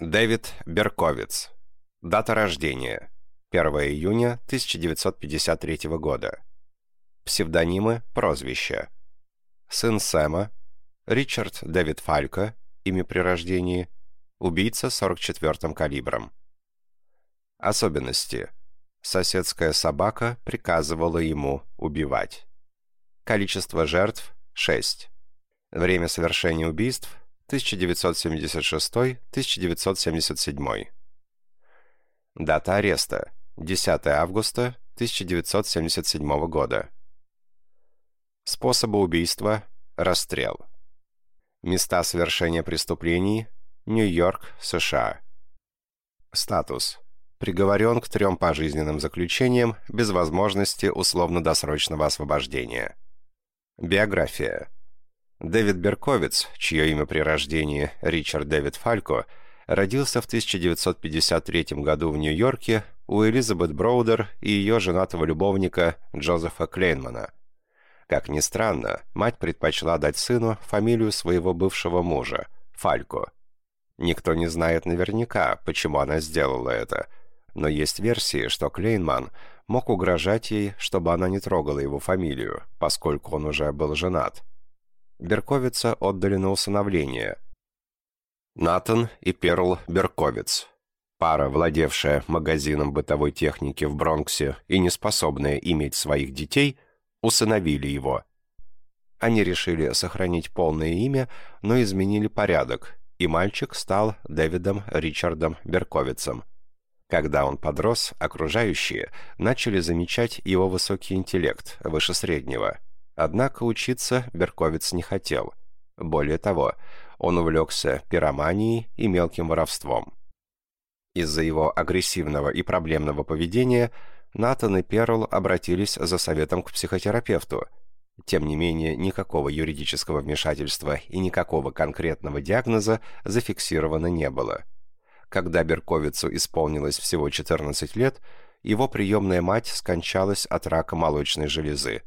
Дэвид Берковиц. Дата рождения. 1 июня 1953 года. Псевдонимы, прозвища. Сын Сэма. Ричард Дэвид Фалько, имя при рождении. Убийца 44-м калибром. Особенности. Соседская собака приказывала ему убивать. Количество жертв – 6. Время совершения убийств – 1976-1977. Дата ареста – 10 августа 1977 года. Способы убийства – расстрел. Места совершения преступлений – Нью-Йорк, США. Статус. Приговорен к трем пожизненным заключениям без возможности условно-досрочного освобождения. Биография. Дэвид Берковиц, чье имя при рождении Ричард Дэвид Фалько, родился в 1953 году в Нью-Йорке у Элизабет Броудер и ее женатого любовника Джозефа Клейнмана. Как ни странно, мать предпочла дать сыну фамилию своего бывшего мужа – Фалько. Никто не знает наверняка, почему она сделала это, но есть версии, что Клейнман мог угрожать ей, чтобы она не трогала его фамилию, поскольку он уже был женат. Берковица отдали на усыновление. Натан и Перл Берковиц. Пара, владевшая магазином бытовой техники в Бронксе и не способная иметь своих детей, усыновили его. Они решили сохранить полное имя, но изменили порядок, и мальчик стал Дэвидом Ричардом Берковицем – когда он подрос, окружающие начали замечать его высокий интеллект, выше среднего. Однако учиться Берковиц не хотел. Более того, он увлекся пироманией и мелким воровством. Из-за его агрессивного и проблемного поведения Натан и Перл обратились за советом к психотерапевту. Тем не менее, никакого юридического вмешательства и никакого конкретного диагноза зафиксировано не было. Когда Берковицу исполнилось всего 14 лет, его приемная мать скончалась от рака молочной железы.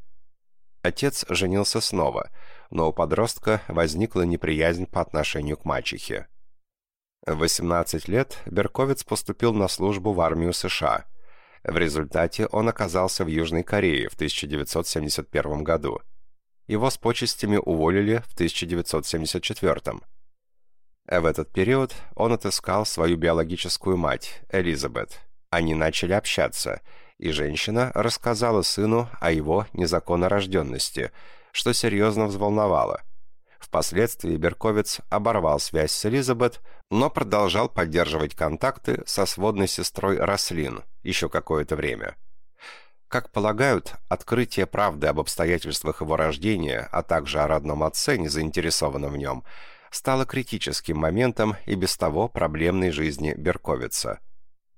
Отец женился снова, но у подростка возникла неприязнь по отношению к мачехе. В 18 лет Берковиц поступил на службу в армию США. В результате он оказался в Южной Корее в 1971 году. Его с почестями уволили в 1974 году. В этот период он отыскал свою биологическую мать, Элизабет. Они начали общаться, и женщина рассказала сыну о его незаконнорожденности, что серьезно взволновало. Впоследствии Берковец оборвал связь с Элизабет, но продолжал поддерживать контакты со сводной сестрой Рослин еще какое-то время. Как полагают, открытие правды об обстоятельствах его рождения, а также о родном отце, не заинтересованном в нем – стало критическим моментом и без того проблемной жизни Берковица.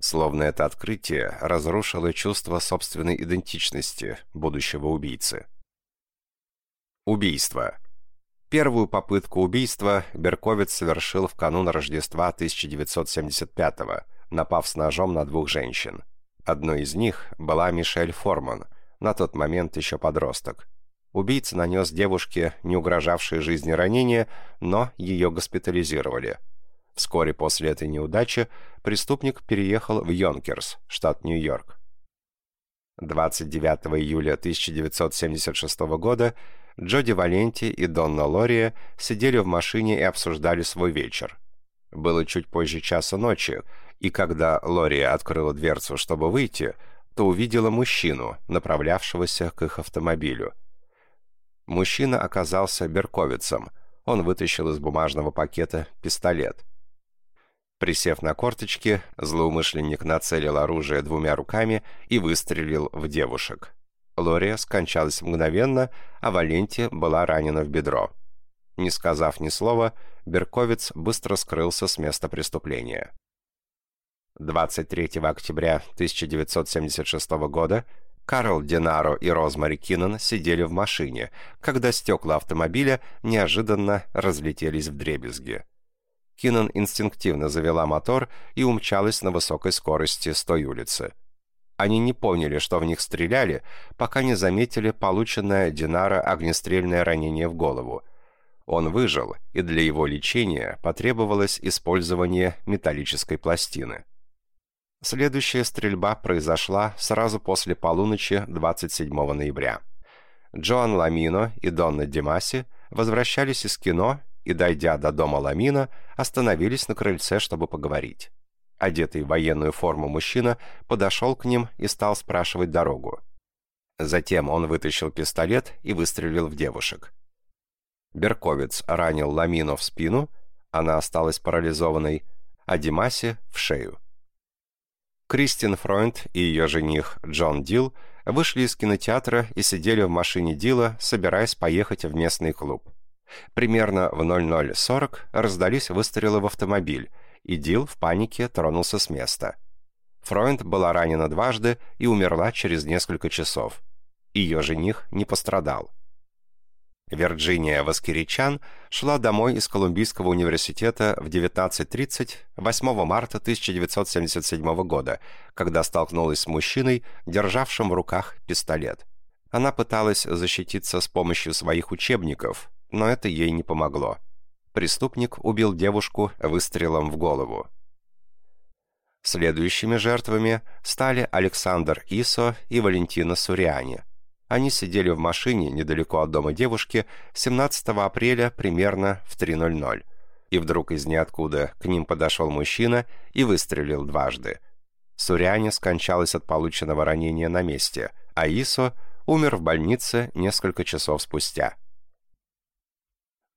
Словно это открытие разрушило чувство собственной идентичности будущего убийцы. Убийство. Первую попытку убийства Берковиц совершил в канун Рождества 1975-го, напав с ножом на двух женщин. Одной из них была Мишель Форман, на тот момент еще подросток. Убийца нанес девушке не угрожавшее жизни ранения, но ее госпитализировали. Вскоре после этой неудачи преступник переехал в Йонкерс, штат Нью-Йорк. 29 июля 1976 года Джоди Валенти и Донна Лория сидели в машине и обсуждали свой вечер. Было чуть позже часа ночи, и когда Лория открыла дверцу, чтобы выйти, то увидела мужчину, направлявшегося к их автомобилю. Мужчина оказался берковицем. Он вытащил из бумажного пакета пистолет. Присев на корточки, злоумышленник нацелил оружие двумя руками и выстрелил в девушек. Лория скончалась мгновенно, а Валенти была ранена в бедро. Не сказав ни слова, Берковец быстро скрылся с места преступления. 23 октября 1976 года Карл Динаро и Розмари Киннон сидели в машине, когда стекла автомобиля неожиданно разлетелись в дребезги. Киннон инстинктивно завела мотор и умчалась на высокой скорости с той улицы. Они не поняли, что в них стреляли, пока не заметили полученное Динаро огнестрельное ранение в голову. Он выжил, и для его лечения потребовалось использование металлической пластины. Следующая стрельба произошла сразу после полуночи 27 ноября. Джоан Ламино и Донна Димаси возвращались из кино и, дойдя до дома Ламино, остановились на крыльце, чтобы поговорить. Одетый в военную форму мужчина подошел к ним и стал спрашивать дорогу. Затем он вытащил пистолет и выстрелил в девушек. Берковец ранил Ламину в спину, она осталась парализованной, а Димаси — в шею. Кристин Фройнд и ее жених Джон Дил вышли из кинотеатра и сидели в машине Дила, собираясь поехать в местный клуб. Примерно в 00.40 раздались выстрелы в автомобиль, и Дил в панике тронулся с места. Фройнд была ранена дважды и умерла через несколько часов. Ее жених не пострадал. Вирджиния Воскиричан шла домой из Колумбийского университета в 19.30 8 марта 1977 года, когда столкнулась с мужчиной, державшим в руках пистолет. Она пыталась защититься с помощью своих учебников, но это ей не помогло. Преступник убил девушку выстрелом в голову. Следующими жертвами стали Александр Исо и Валентина Суриани – они сидели в машине недалеко от дома девушки 17 апреля примерно в 3.00. И вдруг из ниоткуда к ним подошел мужчина и выстрелил дважды. Суряне скончалась от полученного ранения на месте, а Исо умер в больнице несколько часов спустя.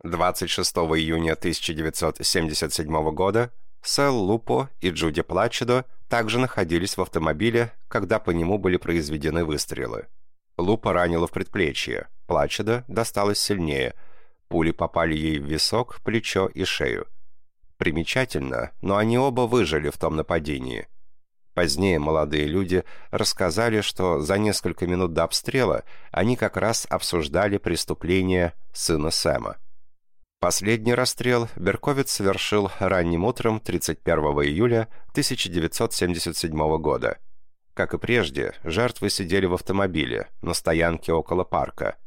26 июня 1977 года Сэл Лупо и Джуди Плачедо также находились в автомобиле, когда по нему были произведены выстрелы. Лупа ранила в предплечье, Плачеда досталось сильнее. Пули попали ей в висок, плечо и шею. Примечательно, но они оба выжили в том нападении. Позднее молодые люди рассказали, что за несколько минут до обстрела они как раз обсуждали преступление сына Сэма. Последний расстрел Берковец совершил ранним утром 31 июля 1977 года – как и прежде, жертвы сидели в автомобиле на стоянке около парка.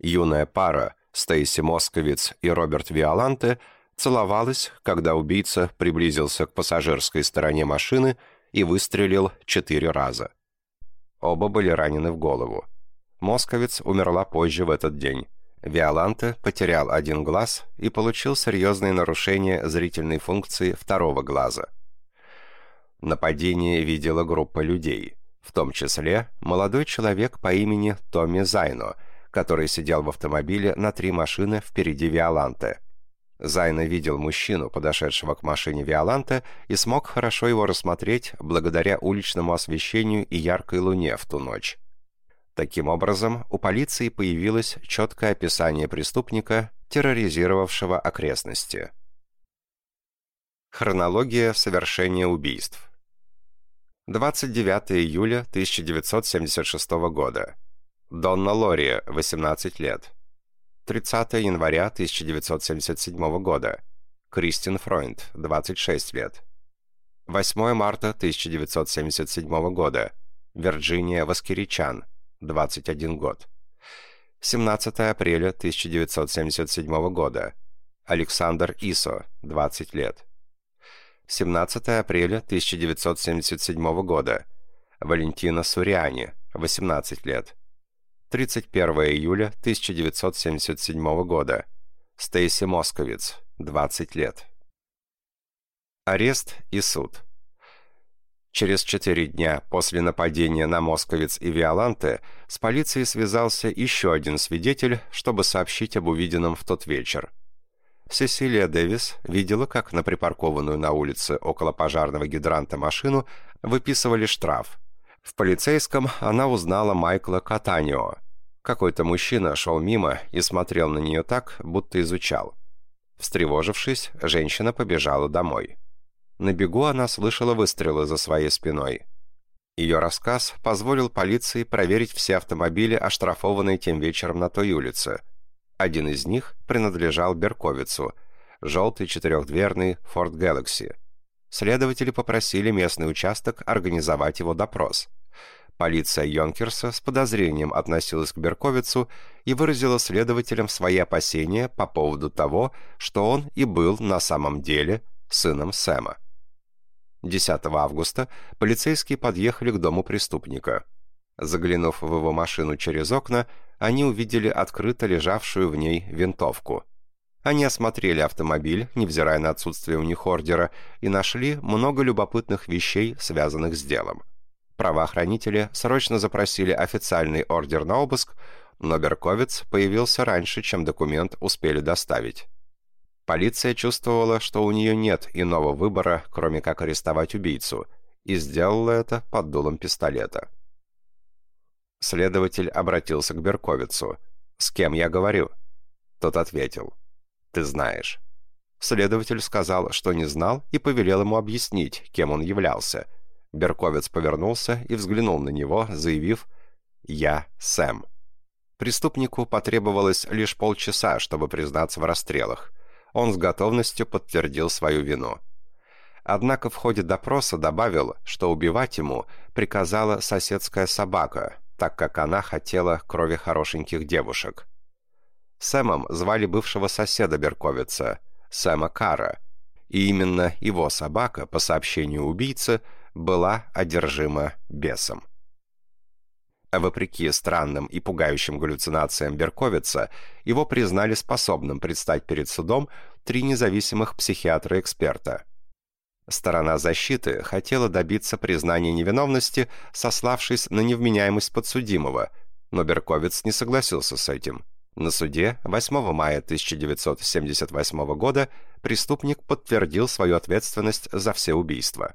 Юная пара, Стейси Московиц и Роберт Виоланте, целовалась, когда убийца приблизился к пассажирской стороне машины и выстрелил четыре раза. Оба были ранены в голову. Московиц умерла позже в этот день. Виоланте потерял один глаз и получил серьезные нарушения зрительной функции второго глаза – Нападение видела группа людей, в том числе молодой человек по имени Томми Зайно, который сидел в автомобиле на три машины впереди Виоланте. Зайно видел мужчину, подошедшего к машине Виоланте, и смог хорошо его рассмотреть благодаря уличному освещению и яркой луне в ту ночь. Таким образом, у полиции появилось четкое описание преступника, терроризировавшего окрестности. Хронология совершения убийств 29 июля 1976 года. Донна Лори, 18 лет. 30 января 1977 года. Кристин Фройнд, 26 лет. 8 марта 1977 года. Вирджиния Воскиричан, 21 год. 17 апреля 1977 года. Александр Исо, 20 лет. 17 апреля 1977 года. Валентина Суриани, 18 лет. 31 июля 1977 года. Стейси Московиц, 20 лет. Арест и суд. Через четыре дня после нападения на Московиц и Виоланте с полицией связался еще один свидетель, чтобы сообщить об увиденном в тот вечер. Сесилия Дэвис видела, как на припаркованную на улице около пожарного гидранта машину выписывали штраф. В полицейском она узнала Майкла Катанио. Какой-то мужчина шел мимо и смотрел на нее так, будто изучал. Встревожившись, женщина побежала домой. На бегу она слышала выстрелы за своей спиной. Ее рассказ позволил полиции проверить все автомобили, оштрафованные тем вечером на той улице – один из них принадлежал Берковицу, желтый четырехдверный Ford Galaxy. Следователи попросили местный участок организовать его допрос. Полиция Йонкерса с подозрением относилась к Берковицу и выразила следователям свои опасения по поводу того, что он и был на самом деле сыном Сэма. 10 августа полицейские подъехали к дому преступника. Заглянув в его машину через окна, они увидели открыто лежавшую в ней винтовку. Они осмотрели автомобиль, невзирая на отсутствие у них ордера, и нашли много любопытных вещей, связанных с делом. Правоохранители срочно запросили официальный ордер на обыск, но Берковец появился раньше, чем документ успели доставить. Полиция чувствовала, что у нее нет иного выбора, кроме как арестовать убийцу, и сделала это под дулом пистолета. Следователь обратился к Берковицу. «С кем я говорю?» Тот ответил. «Ты знаешь». Следователь сказал, что не знал, и повелел ему объяснить, кем он являлся. Берковец повернулся и взглянул на него, заявив «Я Сэм». Преступнику потребовалось лишь полчаса, чтобы признаться в расстрелах он с готовностью подтвердил свою вину. Однако в ходе допроса добавил, что убивать ему приказала соседская собака, так как она хотела крови хорошеньких девушек. Сэмом звали бывшего соседа Берковица, Сэма Кара, и именно его собака, по сообщению убийцы, была одержима бесом. А вопреки странным и пугающим галлюцинациям Берковица, его признали способным предстать перед судом три независимых психиатра-эксперта. Сторона защиты хотела добиться признания невиновности, сославшись на невменяемость подсудимого, но Берковиц не согласился с этим. На суде 8 мая 1978 года преступник подтвердил свою ответственность за все убийства.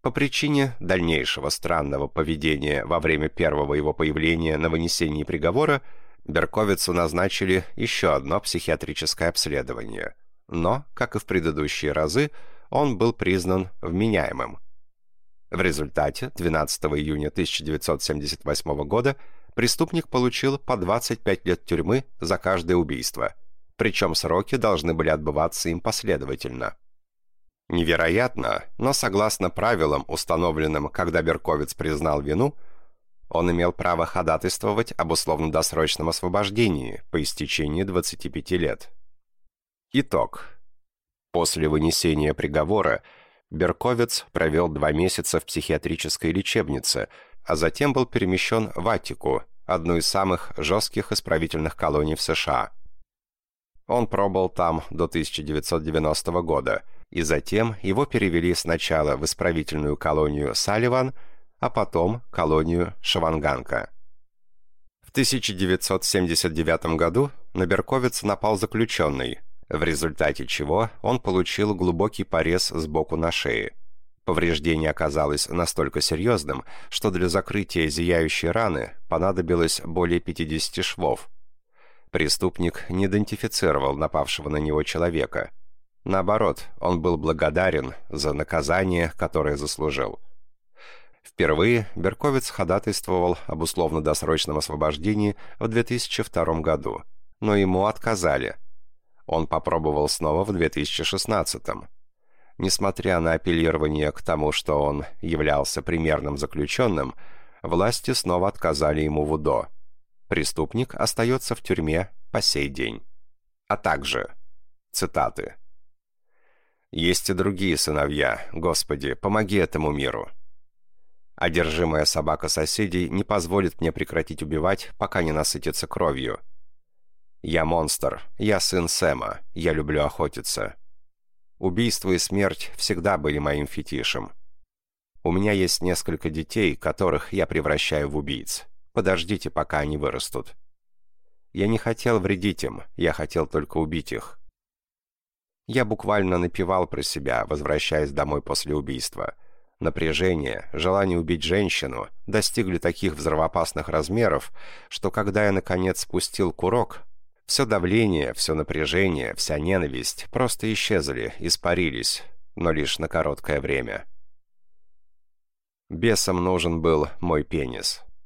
По причине дальнейшего странного поведения во время первого его появления на вынесении приговора Берковицу назначили еще одно психиатрическое обследование. Но, как и в предыдущие разы, он был признан вменяемым. В результате 12 июня 1978 года преступник получил по 25 лет тюрьмы за каждое убийство, причем сроки должны были отбываться им последовательно. Невероятно, но согласно правилам, установленным, когда Берковиц признал вину, он имел право ходатайствовать об условно-досрочном освобождении по истечении 25 лет. Итог. После вынесения приговора Берковиц провел два месяца в психиатрической лечебнице, а затем был перемещен в Аттику, одну из самых жестких исправительных колоний в США. Он пробыл там до 1990 года – и затем его перевели сначала в исправительную колонию Салливан, а потом колонию Шаванганка. В 1979 году на Берковиц напал заключенный, в результате чего он получил глубокий порез сбоку на шее. Повреждение оказалось настолько серьезным, что для закрытия зияющей раны понадобилось более 50 швов. Преступник не идентифицировал напавшего на него человека – Наоборот, он был благодарен за наказание, которое заслужил. Впервые Берковиц ходатайствовал об условно-досрочном освобождении в 2002 году, но ему отказали. Он попробовал снова в 2016 Несмотря на апеллирование к тому, что он являлся примерным заключенным, власти снова отказали ему в УДО. Преступник остается в тюрьме по сей день. А также, цитаты, есть и другие сыновья. Господи, помоги этому миру. Одержимая собака соседей не позволит мне прекратить убивать, пока не насытится кровью. Я монстр. Я сын Сэма. Я люблю охотиться. Убийство и смерть всегда были моим фетишем. У меня есть несколько детей, которых я превращаю в убийц. Подождите, пока они вырастут. Я не хотел вредить им, я хотел только убить их. Я буквально напевал про себя, возвращаясь домой после убийства. Напряжение, желание убить женщину достигли таких взрывоопасных размеров, что когда я, наконец, спустил курок, все давление, все напряжение, вся ненависть просто исчезли, испарились, но лишь на короткое время. Бесом нужен был мой пенис.